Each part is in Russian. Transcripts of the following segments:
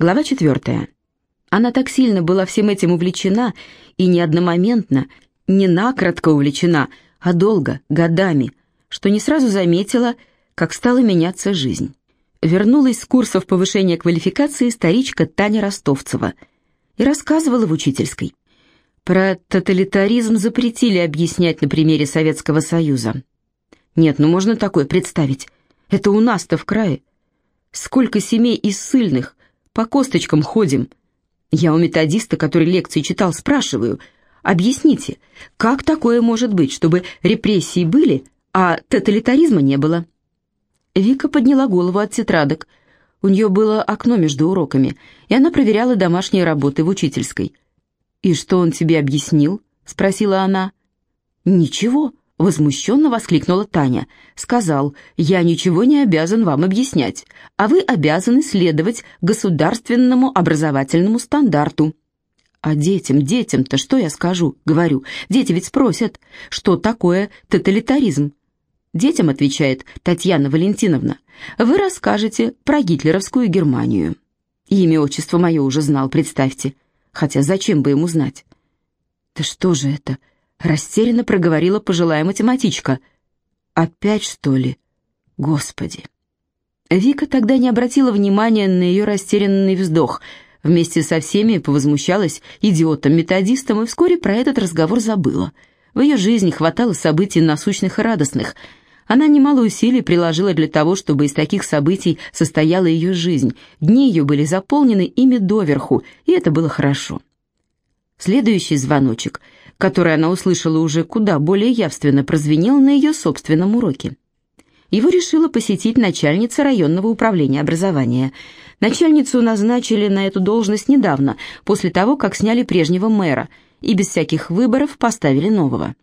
Глава четвертая. Она так сильно была всем этим увлечена, и не одномоментно, не накратко увлечена, а долго, годами, что не сразу заметила, как стала меняться жизнь. Вернулась с курсов повышения квалификации старичка Таня Ростовцева и рассказывала в учительской. Про тоталитаризм запретили объяснять на примере Советского Союза. Нет, ну можно такое представить. Это у нас-то в крае. Сколько семей из ссыльных, по косточкам ходим – я у методиста, который лекции читал, спрашиваю, объясните, как такое может быть, чтобы репрессии были, а тоталитаризма не было? Вика подняла голову от тетрадок. У нее было окно между уроками, и она проверяла домашние работы в учительской. «И что он тебе объяснил?» — спросила она. «Ничего», Возмущенно воскликнула Таня. «Сказал, я ничего не обязан вам объяснять, а вы обязаны следовать государственному образовательному стандарту». «А детям, детям-то что я скажу?» Говорю, дети ведь спросят, что такое тоталитаризм. Детям, отвечает Татьяна Валентиновна, вы расскажете про гитлеровскую Германию. Имя, отчество мое уже знал, представьте. Хотя зачем бы ему знать? «Да что же это?» Растерянно проговорила пожилая математичка. «Опять, что ли? Господи!» Вика тогда не обратила внимания на ее растерянный вздох. Вместе со всеми повозмущалась идиотом-методистом и вскоре про этот разговор забыла. В ее жизни хватало событий насущных и радостных. Она немало усилий приложила для того, чтобы из таких событий состояла ее жизнь. Дни ее были заполнены ими доверху, и это было хорошо. Следующий звоночек — который она услышала уже куда более явственно, прозвенел на ее собственном уроке. Его решила посетить начальница районного управления образования. Начальницу назначили на эту должность недавно, после того, как сняли прежнего мэра, и без всяких выборов поставили нового.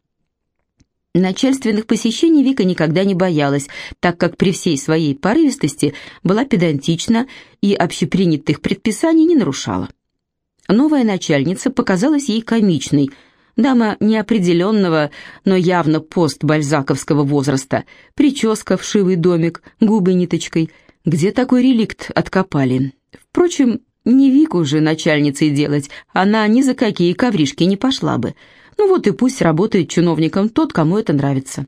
Начальственных посещений Вика никогда не боялась, так как при всей своей порывистости была педантична и общепринятых предписаний не нарушала. Новая начальница показалась ей комичной – Дама неопределенного, но явно постбальзаковского возраста, прическа, вшивый домик, губы ниточкой. Где такой реликт откопали? Впрочем, не Вику уже начальницей делать, она ни за какие ковришки не пошла бы. Ну вот и пусть работает чиновником тот, кому это нравится.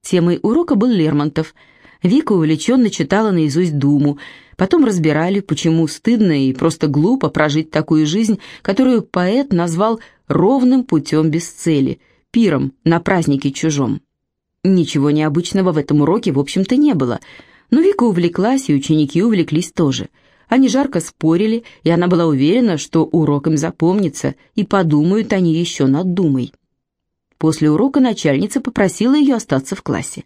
Темой урока был Лермонтов. Вика увлеченно читала наизусть Думу, Потом разбирали, почему стыдно и просто глупо прожить такую жизнь, которую поэт назвал ровным путем без цели, пиром на празднике чужом. Ничего необычного в этом уроке, в общем-то, не было. Но Вика увлеклась, и ученики увлеклись тоже. Они жарко спорили, и она была уверена, что урок им запомнится, и подумают они еще над думой. После урока начальница попросила ее остаться в классе.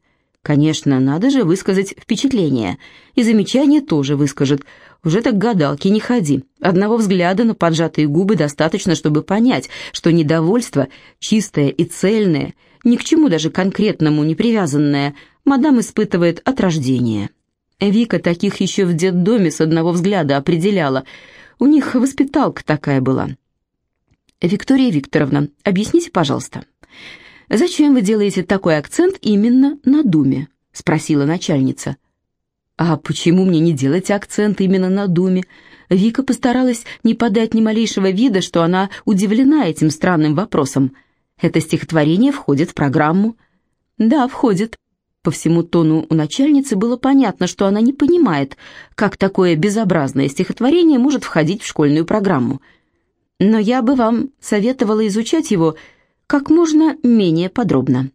Конечно, надо же высказать впечатление. И замечание тоже выскажет. Уже так гадалки не ходи. Одного взгляда на поджатые губы достаточно, чтобы понять, что недовольство, чистое и цельное, ни к чему даже конкретному не привязанное, мадам испытывает от рождения. Вика таких еще в детдоме с одного взгляда определяла. У них воспиталка такая была. «Виктория Викторовна, объясните, пожалуйста». «Зачем вы делаете такой акцент именно на Думе?» — спросила начальница. «А почему мне не делать акцент именно на Думе?» Вика постаралась не подать ни малейшего вида, что она удивлена этим странным вопросом. «Это стихотворение входит в программу?» «Да, входит». По всему тону у начальницы было понятно, что она не понимает, как такое безобразное стихотворение может входить в школьную программу. «Но я бы вам советовала изучать его как можно менее подробно.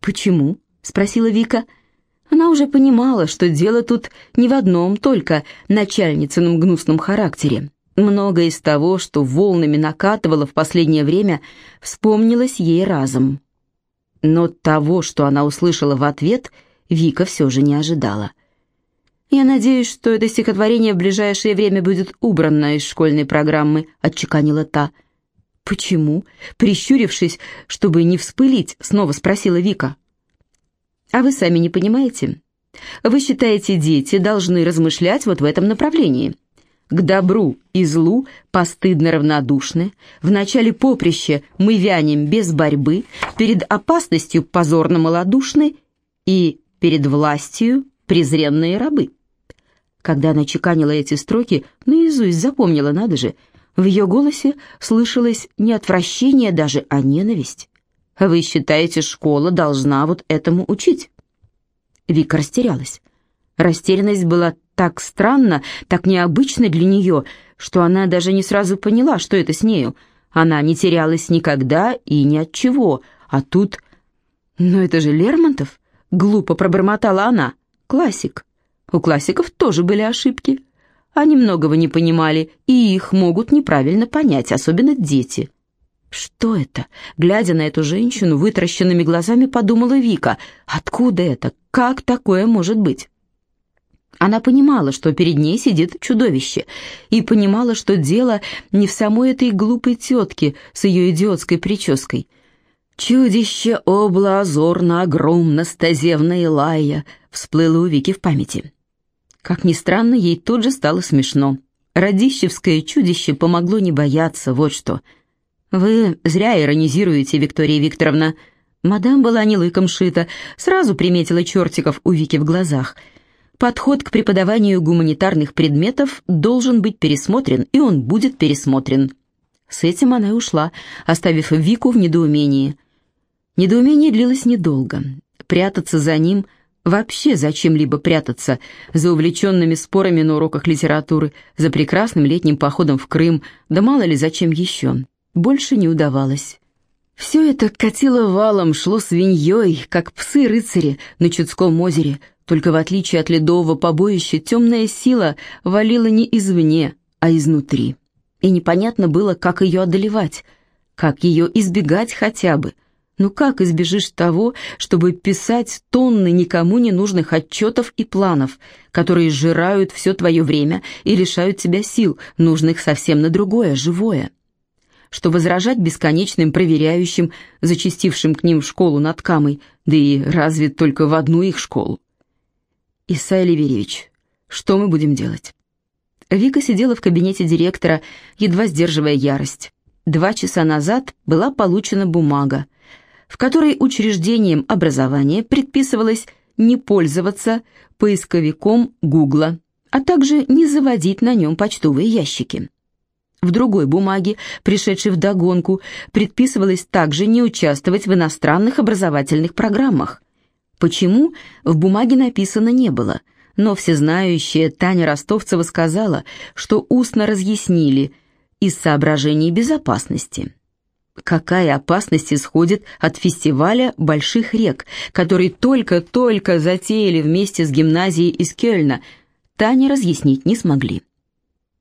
«Почему?» — спросила Вика. Она уже понимала, что дело тут не в одном только начальницыном гнусном характере. Многое из того, что волнами накатывало в последнее время, вспомнилось ей разом. Но того, что она услышала в ответ, Вика все же не ожидала. «Я надеюсь, что это стихотворение в ближайшее время будет убрано из школьной программы», — отчеканила та. «Почему?» Прищурившись, чтобы не вспылить, снова спросила Вика. «А вы сами не понимаете? Вы считаете, дети должны размышлять вот в этом направлении?» К добру и злу постыдно равнодушны, в начале поприща мы вянем без борьбы, перед опасностью позорно малодушны и перед властью презренные рабы. Когда она чеканила эти строки, наизусть запомнила, надо же, в ее голосе слышалось не отвращение даже, а ненависть. «Вы считаете, школа должна вот этому учить?» Вика растерялась. Растерянность была так странна, так необычна для нее, что она даже не сразу поняла, что это с нею. Она не терялась никогда и ни от чего, а тут... «Но это же Лермонтов!» — глупо пробормотала она. «Классик. У классиков тоже были ошибки. Они многого не понимали, и их могут неправильно понять, особенно дети». «Что это?» Глядя на эту женщину, вытаращенными глазами подумала Вика. «Откуда это? Как такое может быть?» Она понимала, что перед ней сидит чудовище, и понимала, что дело не в самой этой глупой тетке с ее идиотской прической. «Чудище обла озорно огромно, стазевно и лая», всплыло у Вики в памяти. Как ни странно, ей тут же стало смешно. Радищевское чудище помогло не бояться, вот что. «Вы зря иронизируете, Виктория Викторовна». Мадам была не лыком шита, сразу приметила чертиков у Вики в глазах – Подход к преподаванию гуманитарных предметов должен быть пересмотрен, и он будет пересмотрен. С этим она и ушла, оставив Вику в недоумении. Недоумение длилось недолго. Прятаться за ним, вообще зачем-либо прятаться, за увлеченными спорами на уроках литературы, за прекрасным летним походом в Крым, да мало ли зачем еще, больше не удавалось. Все это катило валом, шло свиньей, как псы-рыцари на Чудском озере – только в отличие от ледового побоища, темная сила валила не извне, а изнутри. И непонятно было, как ее одолевать, как ее избегать хотя бы. Ну как избежишь того, чтобы писать тонны никому не нужных отчетов и планов, которые сжирают все твое время и лишают тебя сил, нужных совсем на другое, живое? Что возражать бесконечным проверяющим, зачастившим к ним в школу над Камой, да и разве только в одну их школу? «Исай Ливеревич, что мы будем делать?» Вика сидела в кабинете директора, едва сдерживая ярость. Два часа назад была получена бумага, в которой учреждением образования предписывалось не пользоваться поисковиком Гугла, а также не заводить на нем почтовые ящики. В другой бумаге, пришедшей вдогонку, предписывалось также не участвовать в иностранных образовательных программах, Почему, в бумаге написано не было, но всезнающая Таня Ростовцева сказала, что устно разъяснили из соображений безопасности. Какая опасность исходит от фестиваля больших рек, который только-только затеяли вместе с гимназией из Кёльна, Таня разъяснить не смогли.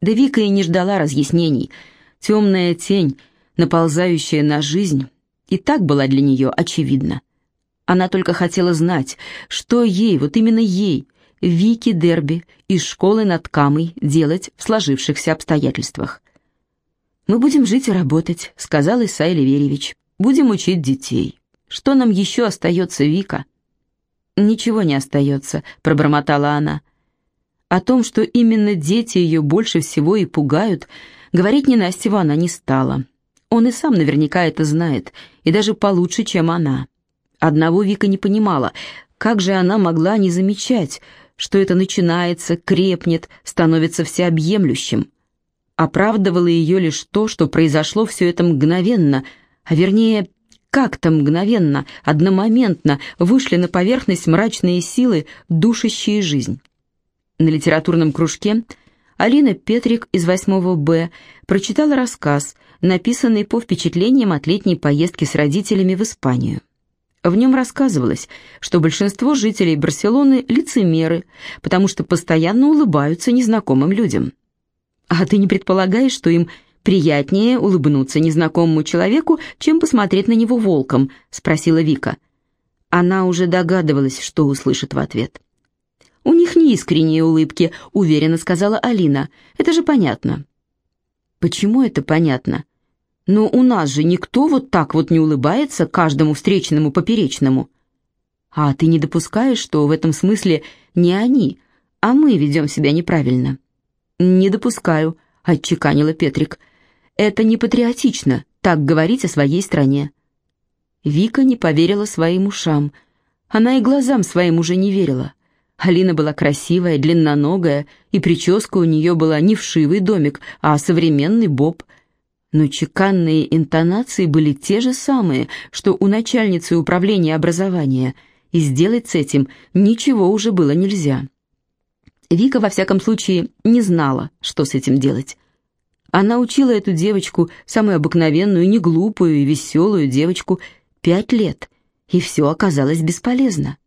Да Вика и не ждала разъяснений. Темная тень, наползающая на жизнь, и так была для нее очевидна. Она только хотела знать, что ей, вот именно ей, Вики Дерби из школы над Камой делать в сложившихся обстоятельствах. «Мы будем жить и работать», — сказал Исай Ливеревич. «Будем учить детей. Что нам еще остается, Вика?» «Ничего не остается», — пробормотала она. О том, что именно дети ее больше всего и пугают, говорить ненастьеву она не стала. Он и сам наверняка это знает, и даже получше, чем она. Одного Вика не понимала, как же она могла не замечать, что это начинается, крепнет, становится всеобъемлющим. Оправдывало ее лишь то, что произошло все это мгновенно, а вернее, как-то мгновенно, одномоментно вышли на поверхность мрачные силы, душащие жизнь. На литературном кружке Алина Петрик из 8 Б прочитала рассказ, написанный по впечатлениям от летней поездки с родителями в Испанию. В нем рассказывалось, что большинство жителей Барселоны – лицемеры, потому что постоянно улыбаются незнакомым людям. А ты не предполагаешь, что им приятнее улыбнуться незнакомому человеку, чем посмотреть на него волком?» – спросила Вика. Она уже догадывалась, что услышит в ответ. «У них не искренние улыбки», — уверенно сказала Алина. «Это же понятно». «Почему это понятно?» Но у нас же никто вот так вот не улыбается каждому встречному поперечному. А ты не допускаешь, что в этом смысле не они, а мы ведем себя неправильно? Не допускаю, отчеканила Петрик. Это не патриотично, так говорить о своей стране. Вика не поверила своим ушам. Она и глазам своим уже не верила. Алина была красивая, длинноногая, и прическа у нее была не вшивый домик, а современный боб. Но чеканные интонации были те же самые, что у начальницы управления образования, и сделать с этим ничего уже было нельзя. Вика, во всяком случае, не знала, что с этим делать. Она учила эту девочку, самую обыкновенную, неглупую и веселую девочку, пять лет, и все оказалось бесполезно.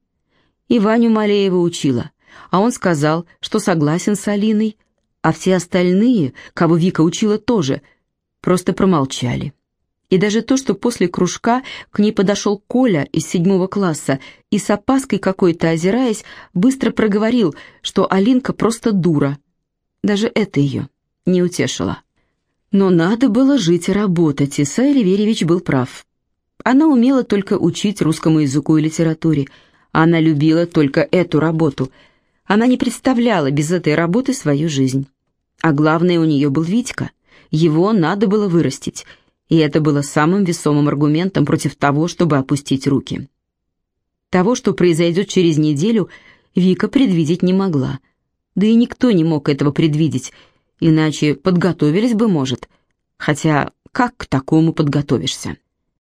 И Ваню Малеева учила, а он сказал, что согласен с Алиной, а все остальные, кого Вика учила тоже, просто промолчали. И даже то, что после кружка к ней подошел Коля из седьмого класса и с опаской какой-то озираясь, быстро проговорил, что Алинка просто дура. Даже это ее не утешило. Но надо было жить и работать, Исай Ливеревич был прав. Она умела только учить русскому языку и литературе. Она любила только эту работу. Она не представляла без этой работы свою жизнь. А главное, у нее был Витька. Его надо было вырастить. И это было самым весомым аргументом против того, чтобы опустить руки. Того, что произойдет через неделю, Вика предвидеть не могла. Да и никто не мог этого предвидеть, иначе подготовились бы, может. Хотя как к такому подготовишься?